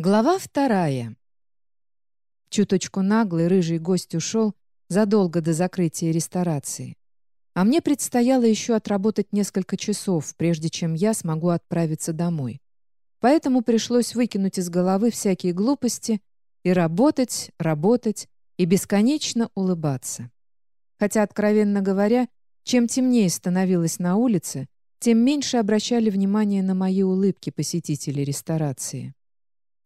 Глава вторая. Чуточку наглый рыжий гость ушел задолго до закрытия ресторации. А мне предстояло еще отработать несколько часов, прежде чем я смогу отправиться домой. Поэтому пришлось выкинуть из головы всякие глупости и работать, работать и бесконечно улыбаться. Хотя, откровенно говоря, чем темнее становилось на улице, тем меньше обращали внимание на мои улыбки посетители ресторации.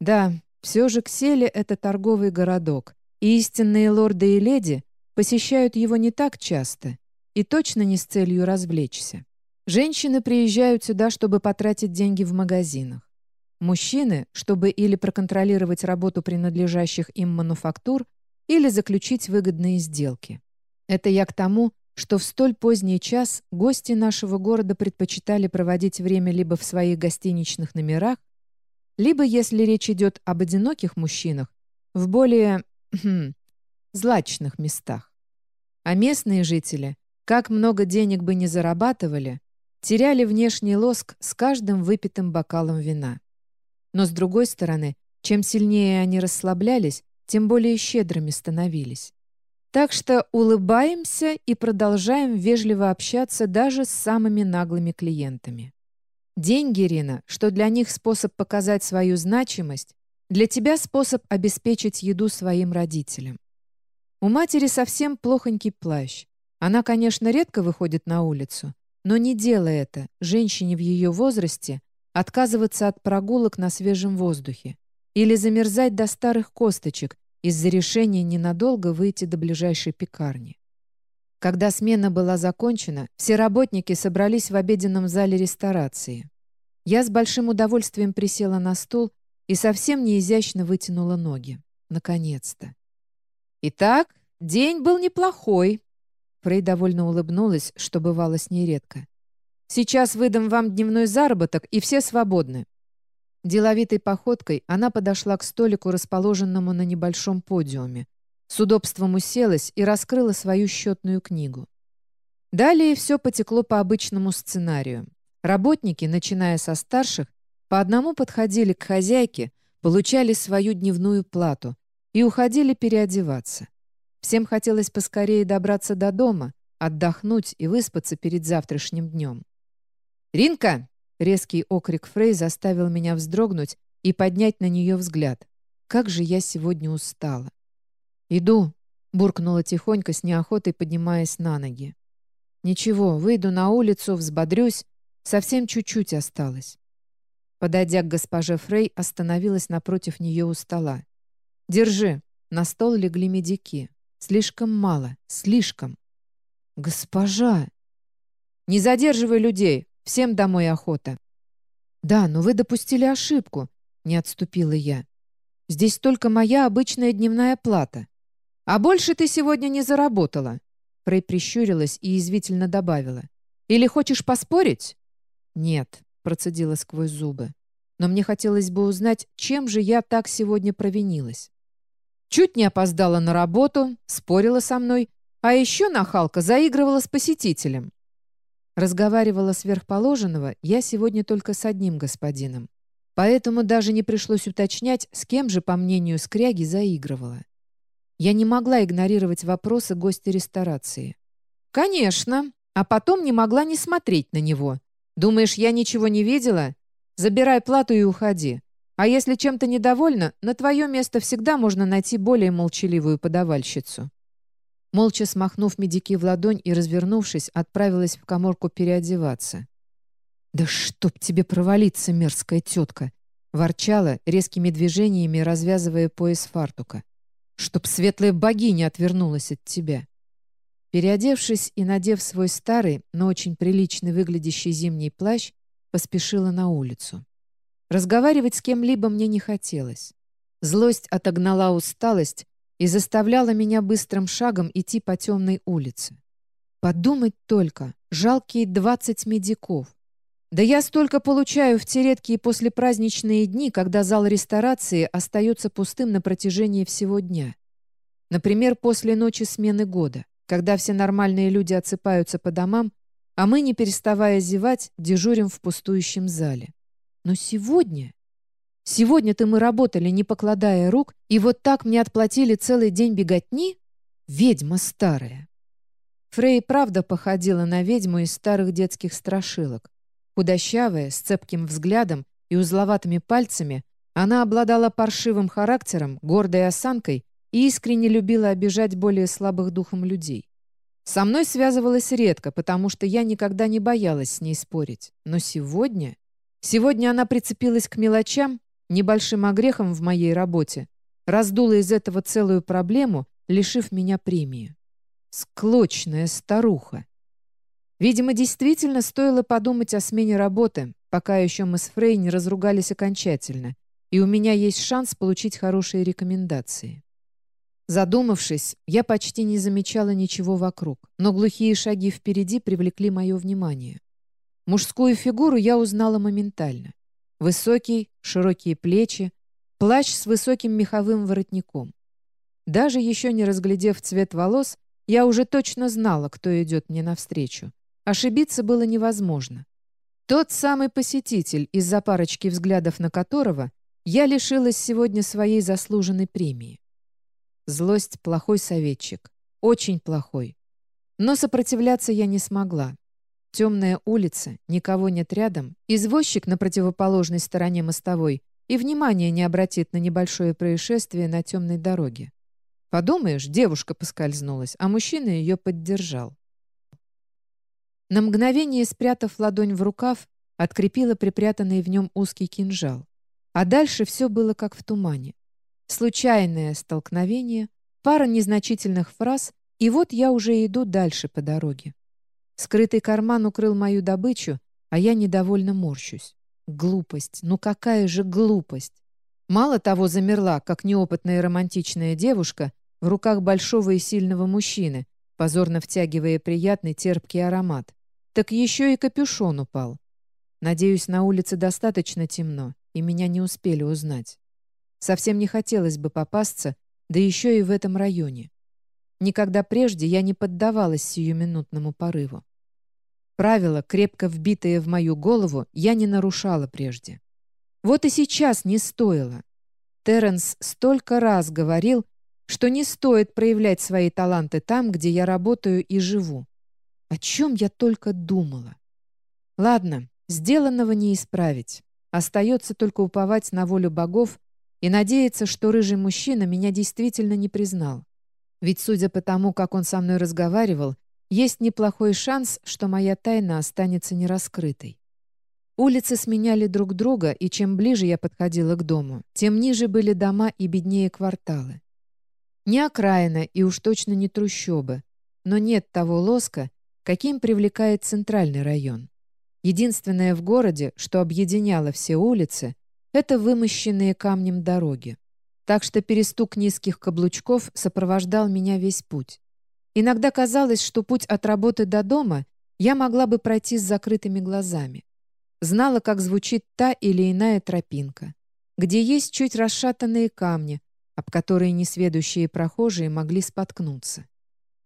Да, все же Кселе — это торговый городок, и истинные лорды и леди посещают его не так часто и точно не с целью развлечься. Женщины приезжают сюда, чтобы потратить деньги в магазинах. Мужчины, чтобы или проконтролировать работу принадлежащих им мануфактур, или заключить выгодные сделки. Это я к тому, что в столь поздний час гости нашего города предпочитали проводить время либо в своих гостиничных номерах, либо, если речь идет об одиноких мужчинах, в более хм, злачных местах. А местные жители, как много денег бы не зарабатывали, теряли внешний лоск с каждым выпитым бокалом вина. Но, с другой стороны, чем сильнее они расслаблялись, тем более щедрыми становились. Так что улыбаемся и продолжаем вежливо общаться даже с самыми наглыми клиентами. Деньги, Рина, что для них способ показать свою значимость, для тебя способ обеспечить еду своим родителям. У матери совсем плохонький плащ. Она, конечно, редко выходит на улицу, но не делая это, женщине в ее возрасте отказываться от прогулок на свежем воздухе или замерзать до старых косточек из-за решения ненадолго выйти до ближайшей пекарни. Когда смена была закончена, все работники собрались в обеденном зале ресторации. Я с большим удовольствием присела на стул и совсем неизящно вытянула ноги. Наконец-то. «Итак, день был неплохой», Фрей довольно улыбнулась, что бывало с ней редко. «Сейчас выдам вам дневной заработок, и все свободны». Деловитой походкой она подошла к столику, расположенному на небольшом подиуме, с удобством уселась и раскрыла свою счетную книгу. Далее все потекло по обычному сценарию. Работники, начиная со старших, по одному подходили к хозяйке, получали свою дневную плату и уходили переодеваться. Всем хотелось поскорее добраться до дома, отдохнуть и выспаться перед завтрашним днем. «Ринка!» — резкий окрик Фрей заставил меня вздрогнуть и поднять на нее взгляд. «Как же я сегодня устала!» «Иду», — буркнула тихонько с неохотой, поднимаясь на ноги. «Ничего, выйду на улицу, взбодрюсь. Совсем чуть-чуть осталось». Подойдя к госпоже Фрей, остановилась напротив нее у стола. «Держи». На стол легли медики. «Слишком мало. Слишком». «Госпожа!» «Не задерживай людей. Всем домой охота». «Да, но вы допустили ошибку», — не отступила я. «Здесь только моя обычная дневная плата. «А больше ты сегодня не заработала!» Фрей прищурилась и язвительно добавила. «Или хочешь поспорить?» «Нет», — процедила сквозь зубы. «Но мне хотелось бы узнать, чем же я так сегодня провинилась». Чуть не опоздала на работу, спорила со мной, а еще нахалка заигрывала с посетителем. Разговаривала сверхположенного я сегодня только с одним господином. Поэтому даже не пришлось уточнять, с кем же, по мнению Скряги, заигрывала. Я не могла игнорировать вопросы гостя ресторации. «Конечно!» А потом не могла не смотреть на него. «Думаешь, я ничего не видела? Забирай плату и уходи. А если чем-то недовольна, на твое место всегда можно найти более молчаливую подавальщицу». Молча смахнув медики в ладонь и развернувшись, отправилась в коморку переодеваться. «Да чтоб тебе провалиться, мерзкая тетка!» ворчала, резкими движениями развязывая пояс фартука чтоб светлая богиня отвернулась от тебя. Переодевшись и надев свой старый, но очень приличный выглядящий зимний плащ, поспешила на улицу. Разговаривать с кем-либо мне не хотелось. Злость отогнала усталость и заставляла меня быстрым шагом идти по темной улице. Подумать только, жалкие двадцать медиков. Да я столько получаю в те редкие послепраздничные дни, когда зал ресторации остается пустым на протяжении всего дня. Например, после ночи смены года, когда все нормальные люди отсыпаются по домам, а мы, не переставая зевать, дежурим в пустующем зале. Но сегодня... Сегодня-то мы работали, не покладая рук, и вот так мне отплатили целый день беготни? Ведьма старая!» Фрей правда походила на ведьму из старых детских страшилок. Худощавая, с цепким взглядом и узловатыми пальцами, она обладала паршивым характером, гордой осанкой и искренне любила обижать более слабых духом людей. Со мной связывалась редко, потому что я никогда не боялась с ней спорить. Но сегодня... Сегодня она прицепилась к мелочам, небольшим огрехом в моей работе, раздула из этого целую проблему, лишив меня премии. Склочная старуха. Видимо, действительно стоило подумать о смене работы, пока еще мы с Фрей не разругались окончательно, и у меня есть шанс получить хорошие рекомендации. Задумавшись, я почти не замечала ничего вокруг, но глухие шаги впереди привлекли мое внимание. Мужскую фигуру я узнала моментально. Высокий, широкие плечи, плащ с высоким меховым воротником. Даже еще не разглядев цвет волос, я уже точно знала, кто идет мне навстречу. Ошибиться было невозможно. Тот самый посетитель, из-за парочки взглядов на которого я лишилась сегодня своей заслуженной премии. Злость — плохой советчик. Очень плохой. Но сопротивляться я не смогла. Темная улица, никого нет рядом, извозчик на противоположной стороне мостовой и внимания не обратит на небольшое происшествие на темной дороге. Подумаешь, девушка поскользнулась, а мужчина ее поддержал. На мгновение, спрятав ладонь в рукав, открепила припрятанный в нем узкий кинжал. А дальше все было как в тумане. Случайное столкновение, пара незначительных фраз, и вот я уже иду дальше по дороге. Скрытый карман укрыл мою добычу, а я недовольно морщусь. Глупость, ну какая же глупость! Мало того замерла, как неопытная романтичная девушка, в руках большого и сильного мужчины, позорно втягивая приятный терпкий аромат. Так еще и капюшон упал. Надеюсь, на улице достаточно темно, и меня не успели узнать. Совсем не хотелось бы попасться, да еще и в этом районе. Никогда прежде я не поддавалась сиюминутному порыву. Правила, крепко вбитые в мою голову, я не нарушала прежде. Вот и сейчас не стоило. Терренс столько раз говорил, что не стоит проявлять свои таланты там, где я работаю и живу. О чем я только думала. Ладно, сделанного не исправить. Остается только уповать на волю богов и надеяться, что рыжий мужчина меня действительно не признал. Ведь, судя по тому, как он со мной разговаривал, есть неплохой шанс, что моя тайна останется нераскрытой. Улицы сменяли друг друга, и чем ближе я подходила к дому, тем ниже были дома и беднее кварталы. Не окраина и уж точно не трущобы, но нет того лоска, каким привлекает центральный район. Единственное в городе, что объединяло все улицы, это вымощенные камнем дороги. Так что перестук низких каблучков сопровождал меня весь путь. Иногда казалось, что путь от работы до дома я могла бы пройти с закрытыми глазами. Знала, как звучит та или иная тропинка, где есть чуть расшатанные камни, об которые несведущие прохожие могли споткнуться.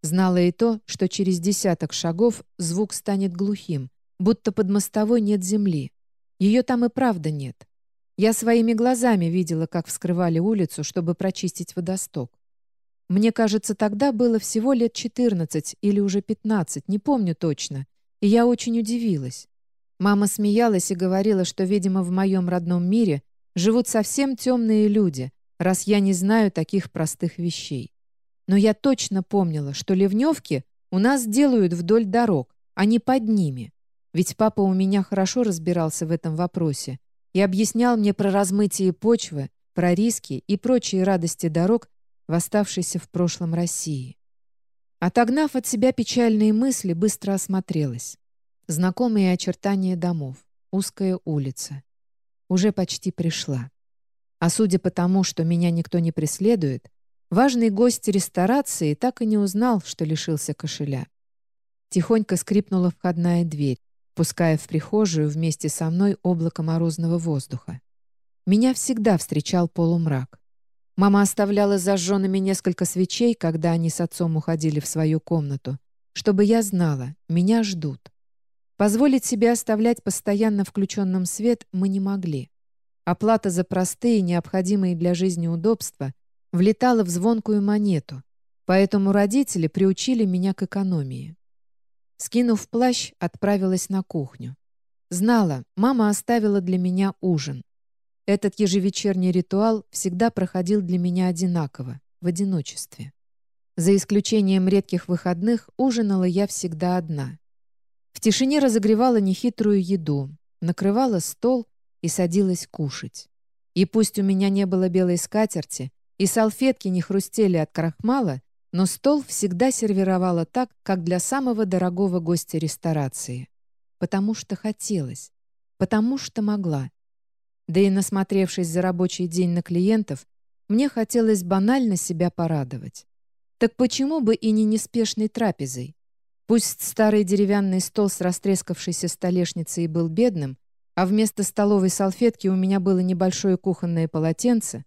Знала и то, что через десяток шагов звук станет глухим, будто под мостовой нет земли. Ее там и правда нет. Я своими глазами видела, как вскрывали улицу, чтобы прочистить водосток. Мне кажется, тогда было всего лет 14 или уже 15, не помню точно, и я очень удивилась. Мама смеялась и говорила, что, видимо, в моем родном мире живут совсем темные люди, раз я не знаю таких простых вещей. Но я точно помнила, что ливневки у нас делают вдоль дорог, а не под ними. Ведь папа у меня хорошо разбирался в этом вопросе и объяснял мне про размытие почвы, про риски и прочие радости дорог в оставшейся в прошлом России. Отогнав от себя печальные мысли, быстро осмотрелась. Знакомые очертания домов, узкая улица. Уже почти пришла. А судя по тому, что меня никто не преследует, важный гость ресторации так и не узнал, что лишился кошеля. Тихонько скрипнула входная дверь, пуская в прихожую вместе со мной облако морозного воздуха. Меня всегда встречал полумрак. Мама оставляла зажженными несколько свечей, когда они с отцом уходили в свою комнату, чтобы я знала, меня ждут. Позволить себе оставлять постоянно включенным свет мы не могли. Оплата за простые, необходимые для жизни удобства влетала в звонкую монету, поэтому родители приучили меня к экономии. Скинув плащ, отправилась на кухню. Знала, мама оставила для меня ужин. Этот ежевечерний ритуал всегда проходил для меня одинаково, в одиночестве. За исключением редких выходных ужинала я всегда одна. В тишине разогревала нехитрую еду, накрывала стол и садилась кушать. И пусть у меня не было белой скатерти, и салфетки не хрустели от крахмала, но стол всегда сервировала так, как для самого дорогого гостя ресторации. Потому что хотелось, потому что могла. Да и насмотревшись за рабочий день на клиентов, мне хотелось банально себя порадовать. Так почему бы и не неспешной трапезой? Пусть старый деревянный стол с растрескавшейся столешницей был бедным, а вместо столовой салфетки у меня было небольшое кухонное полотенце,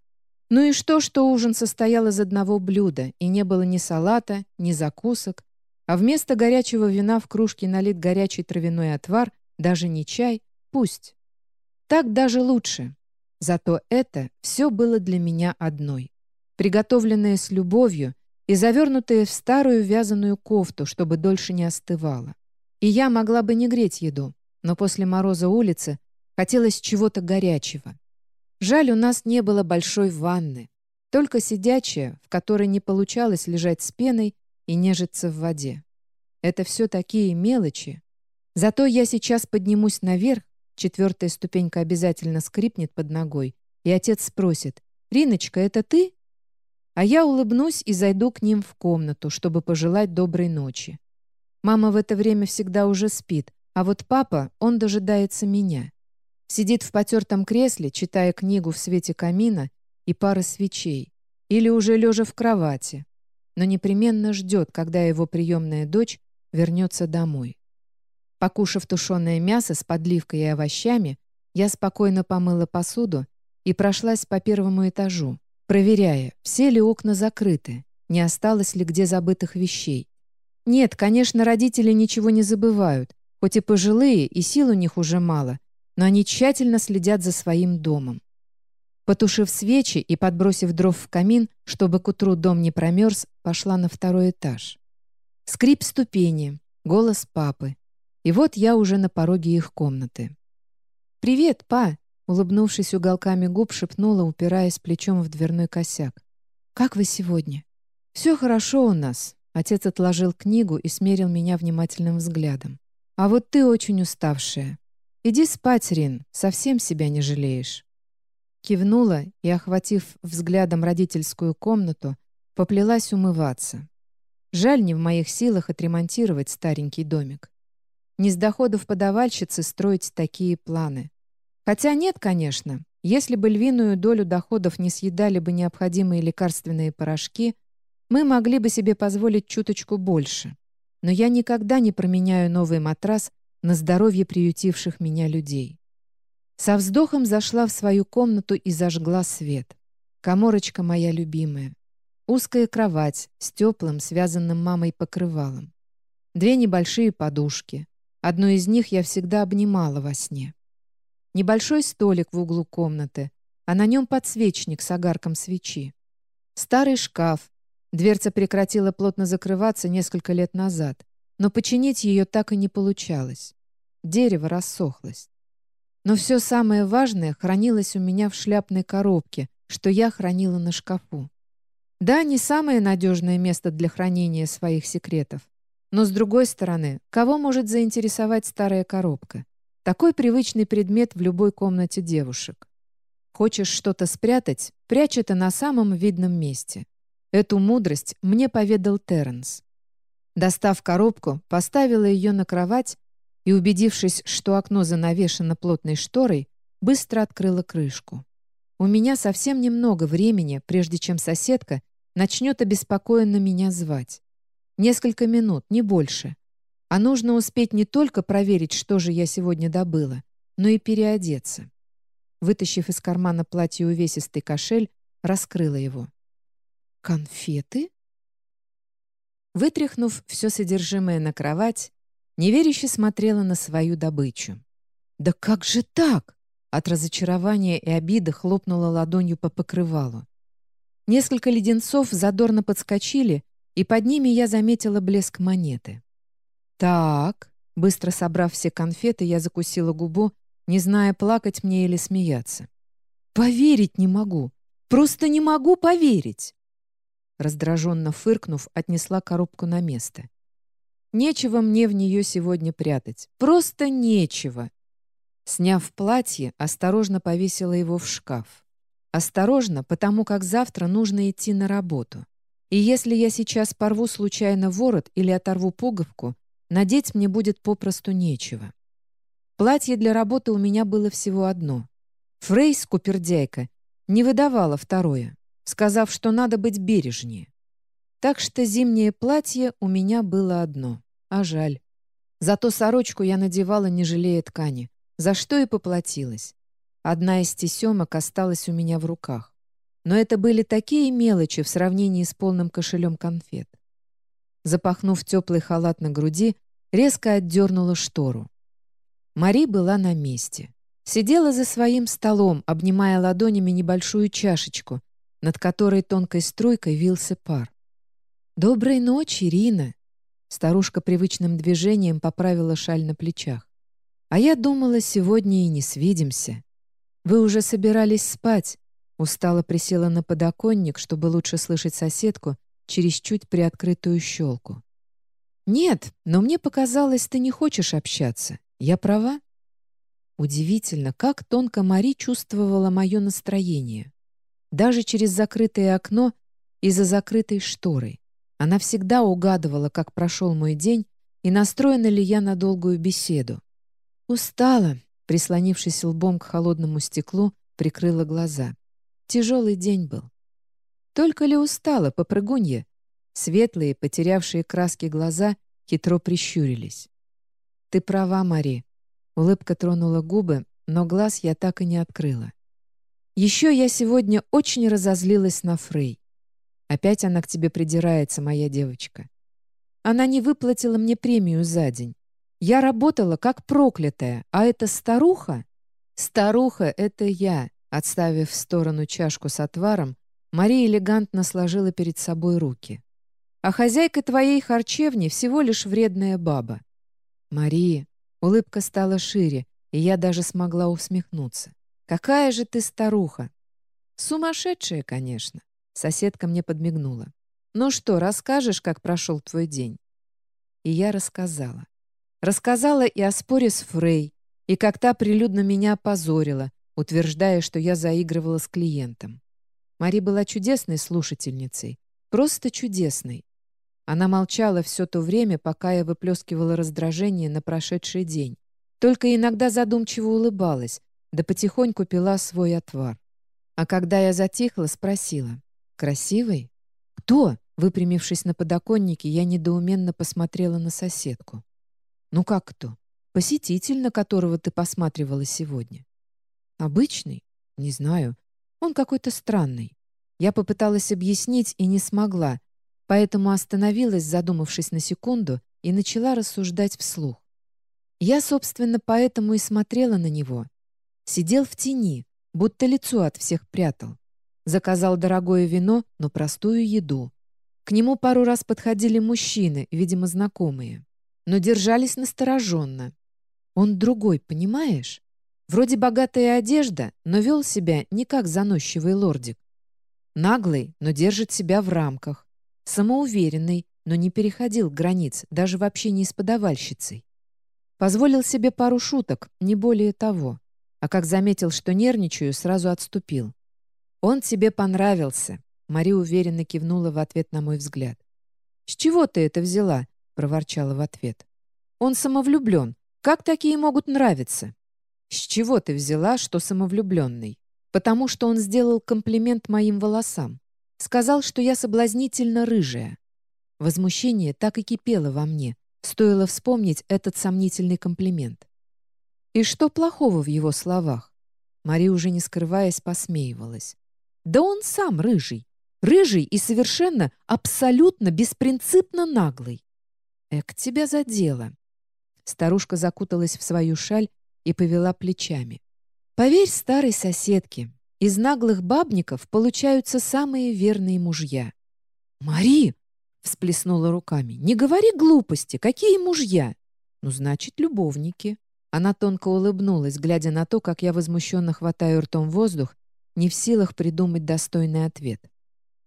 ну и что, что ужин состоял из одного блюда, и не было ни салата, ни закусок, а вместо горячего вина в кружке налит горячий травяной отвар, даже не чай, пусть. Так даже лучше. Зато это все было для меня одной. Приготовленное с любовью, и завернутые в старую вязаную кофту, чтобы дольше не остывало. И я могла бы не греть еду, но после мороза улицы хотелось чего-то горячего. Жаль, у нас не было большой ванны, только сидячая, в которой не получалось лежать с пеной и нежиться в воде. Это все такие мелочи. Зато я сейчас поднимусь наверх, четвертая ступенька обязательно скрипнет под ногой, и отец спросит, «Риночка, это ты?» А я улыбнусь и зайду к ним в комнату, чтобы пожелать доброй ночи. Мама в это время всегда уже спит, а вот папа, он дожидается меня. Сидит в потертом кресле, читая книгу в свете камина и пары свечей. Или уже лежа в кровати. Но непременно ждет, когда его приемная дочь вернется домой. Покушав тушеное мясо с подливкой и овощами, я спокойно помыла посуду и прошлась по первому этажу, проверяя, все ли окна закрыты, не осталось ли где забытых вещей. Нет, конечно, родители ничего не забывают, хоть и пожилые, и сил у них уже мало, но они тщательно следят за своим домом. Потушив свечи и подбросив дров в камин, чтобы к утру дом не промерз, пошла на второй этаж. Скрип ступени, голос папы. И вот я уже на пороге их комнаты. «Привет, па!» Улыбнувшись уголками губ, шепнула, упираясь плечом в дверной косяк. «Как вы сегодня?» «Все хорошо у нас», — отец отложил книгу и смерил меня внимательным взглядом. «А вот ты очень уставшая. Иди спать, Рин, совсем себя не жалеешь». Кивнула и, охватив взглядом родительскую комнату, поплелась умываться. Жаль, не в моих силах отремонтировать старенький домик. Не с доходов подавальщицы строить такие планы. Хотя нет, конечно. Если бы львиную долю доходов не съедали бы необходимые лекарственные порошки, мы могли бы себе позволить чуточку больше. Но я никогда не променяю новый матрас на здоровье приютивших меня людей. Со вздохом зашла в свою комнату и зажгла свет. Коморочка моя любимая. Узкая кровать с теплым, связанным мамой покрывалом. Две небольшие подушки. Одну из них я всегда обнимала во сне. Небольшой столик в углу комнаты, а на нем подсвечник с огарком свечи. Старый шкаф. Дверца прекратила плотно закрываться несколько лет назад, но починить ее так и не получалось. Дерево рассохлось. Но все самое важное хранилось у меня в шляпной коробке, что я хранила на шкафу. Да, не самое надежное место для хранения своих секретов. Но, с другой стороны, кого может заинтересовать старая коробка? Такой привычный предмет в любой комнате девушек. Хочешь что-то спрятать, прячь это на самом видном месте. Эту мудрость мне поведал Терренс. Достав коробку, поставила ее на кровать и, убедившись, что окно занавешено плотной шторой, быстро открыла крышку. У меня совсем немного времени, прежде чем соседка начнет обеспокоенно меня звать. Несколько минут, не больше. А нужно успеть не только проверить, что же я сегодня добыла, но и переодеться. Вытащив из кармана платье увесистый кошель, раскрыла его. «Конфеты?» Вытряхнув все содержимое на кровать, неверяще смотрела на свою добычу. «Да как же так? От разочарования и обиды хлопнула ладонью по покрывалу. Несколько леденцов задорно подскочили, и под ними я заметила блеск монеты. «Так», — быстро собрав все конфеты, я закусила губу, не зная, плакать мне или смеяться. «Поверить не могу! Просто не могу поверить!» Раздраженно фыркнув, отнесла коробку на место. Нечего мне в нее сегодня прятать. Просто нечего. Сняв платье, осторожно повесила его в шкаф. Осторожно, потому как завтра нужно идти на работу. И если я сейчас порву случайно ворот или оторву пуговку, надеть мне будет попросту нечего. Платье для работы у меня было всего одно. Фрейс, купердяйка, не выдавала второе, сказав, что надо быть бережнее. Так что зимнее платье у меня было одно, а жаль. Зато сорочку я надевала, не жалея ткани, за что и поплатилась. Одна из тесемок осталась у меня в руках. Но это были такие мелочи в сравнении с полным кошелем конфет. Запахнув теплый халат на груди, резко отдернула штору. Мари была на месте. Сидела за своим столом, обнимая ладонями небольшую чашечку, над которой тонкой струйкой вился пар. «Доброй ночи, Ирина!» Старушка привычным движением поправила шаль на плечах. «А я думала, сегодня и не свидимся. Вы уже собирались спать?» Устало присела на подоконник, чтобы лучше слышать соседку через чуть приоткрытую щелку. «Нет, но мне показалось, ты не хочешь общаться. Я права?» Удивительно, как тонко Мари чувствовала мое настроение. Даже через закрытое окно и за закрытой шторой. Она всегда угадывала, как прошел мой день и настроена ли я на долгую беседу. Устала, прислонившись лбом к холодному стеклу, прикрыла глаза. Тяжелый день был. Только ли устала, попрыгунья? Светлые, потерявшие краски глаза, хитро прищурились. «Ты права, Мари». Улыбка тронула губы, но глаз я так и не открыла. Еще я сегодня очень разозлилась на Фрей. Опять она к тебе придирается, моя девочка. Она не выплатила мне премию за день. Я работала как проклятая, а эта старуха... Старуха — это я. Отставив в сторону чашку с отваром, Мария элегантно сложила перед собой руки. А хозяйка твоей харчевни всего лишь вредная баба. Мария, улыбка стала шире, и я даже смогла усмехнуться. Какая же ты старуха! Сумасшедшая, конечно. Соседка мне подмигнула. «Ну что, расскажешь, как прошел твой день?» И я рассказала. Рассказала и о споре с Фрей, и как та прилюдно меня опозорила, утверждая, что я заигрывала с клиентом. Мари была чудесной слушательницей, просто чудесной. Она молчала все то время, пока я выплескивала раздражение на прошедший день. Только иногда задумчиво улыбалась, да потихоньку пила свой отвар. А когда я затихла, спросила. «Красивый?» «Кто?» Выпрямившись на подоконнике, я недоуменно посмотрела на соседку. «Ну как кто? Посетитель, на которого ты посматривала сегодня?» «Обычный? Не знаю. Он какой-то странный. Я попыталась объяснить и не смогла, поэтому остановилась, задумавшись на секунду, и начала рассуждать вслух. Я, собственно, поэтому и смотрела на него. Сидел в тени, будто лицо от всех прятал. Заказал дорогое вино, но простую еду. К нему пару раз подходили мужчины, видимо, знакомые. Но держались настороженно. Он другой, понимаешь? Вроде богатая одежда, но вел себя не как заносчивый лордик. Наглый, но держит себя в рамках. Самоуверенный, но не переходил границ, даже в общении с подавальщицей. Позволил себе пару шуток, не более того. А как заметил, что нервничаю, сразу отступил. «Он тебе понравился», — Мари уверенно кивнула в ответ на мой взгляд. «С чего ты это взяла?» — проворчала в ответ. «Он самовлюблен. Как такие могут нравиться?» «С чего ты взяла, что самовлюбленный?» «Потому что он сделал комплимент моим волосам. Сказал, что я соблазнительно рыжая». Возмущение так и кипело во мне. Стоило вспомнить этот сомнительный комплимент. И что плохого в его словах? Мари, уже не скрываясь, посмеивалась. Да он сам рыжий. Рыжий и совершенно, абсолютно беспринципно наглый. Эк, тебя задело. Старушка закуталась в свою шаль и повела плечами. Поверь старой соседке, из наглых бабников получаются самые верные мужья. «Мари!» — всплеснула руками. «Не говори глупости! Какие мужья?» «Ну, значит, любовники». Она тонко улыбнулась, глядя на то, как я возмущенно хватаю ртом воздух, не в силах придумать достойный ответ.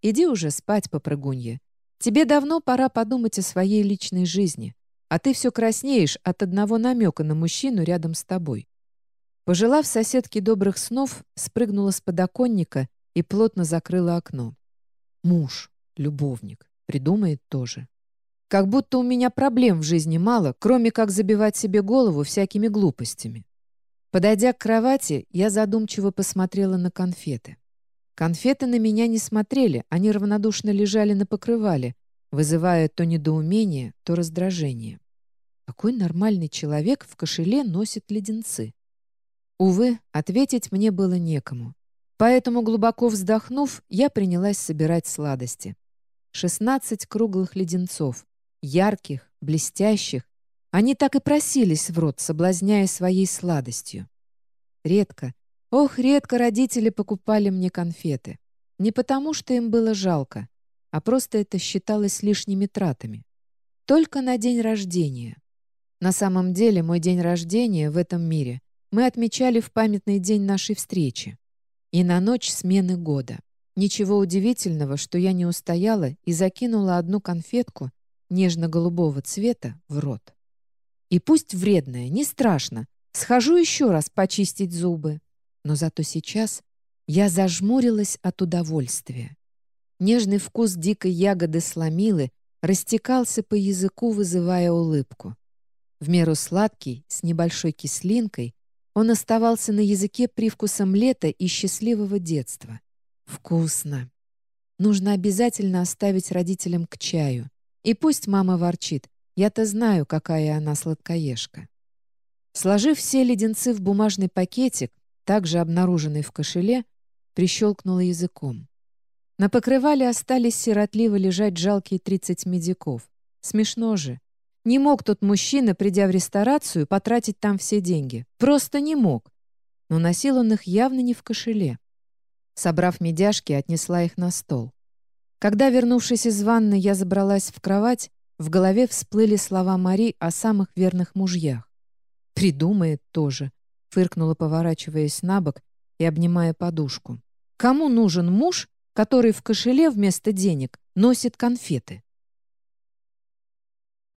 «Иди уже спать, попрыгунья. Тебе давно пора подумать о своей личной жизни, а ты все краснеешь от одного намека на мужчину рядом с тобой». Пожелав соседке добрых снов, спрыгнула с подоконника и плотно закрыла окно. Муж, любовник, придумает тоже. Как будто у меня проблем в жизни мало, кроме как забивать себе голову всякими глупостями. Подойдя к кровати, я задумчиво посмотрела на конфеты. Конфеты на меня не смотрели, они равнодушно лежали на покрывале, вызывая то недоумение, то раздражение. Какой нормальный человек в кошеле носит леденцы? Увы, ответить мне было некому. Поэтому, глубоко вздохнув, я принялась собирать сладости. Шестнадцать круглых леденцов, ярких, блестящих. Они так и просились в рот, соблазняя своей сладостью. Редко, ох, редко родители покупали мне конфеты. Не потому, что им было жалко, а просто это считалось лишними тратами. Только на день рождения. На самом деле, мой день рождения в этом мире мы отмечали в памятный день нашей встречи и на ночь смены года. Ничего удивительного, что я не устояла и закинула одну конфетку нежно-голубого цвета в рот. И пусть вредная, не страшно, схожу еще раз почистить зубы. Но зато сейчас я зажмурилась от удовольствия. Нежный вкус дикой ягоды сломилы растекался по языку, вызывая улыбку. В меру сладкий, с небольшой кислинкой, он оставался на языке привкусом лета и счастливого детства. Вкусно. Нужно обязательно оставить родителям к чаю. И пусть мама ворчит. Я-то знаю, какая она сладкоежка. Сложив все леденцы в бумажный пакетик, также обнаруженный в кошеле, прищелкнула языком. На покрывале остались сиротливо лежать жалкие 30 медиков. Смешно же. Не мог тот мужчина, придя в ресторацию, потратить там все деньги. Просто не мог. Но носил он их явно не в кошеле. Собрав медяшки, отнесла их на стол. Когда, вернувшись из ванны, я забралась в кровать, в голове всплыли слова Мари о самых верных мужьях. «Придумает тоже», — фыркнула, поворачиваясь на бок и обнимая подушку. «Кому нужен муж, который в кошеле вместо денег носит конфеты?»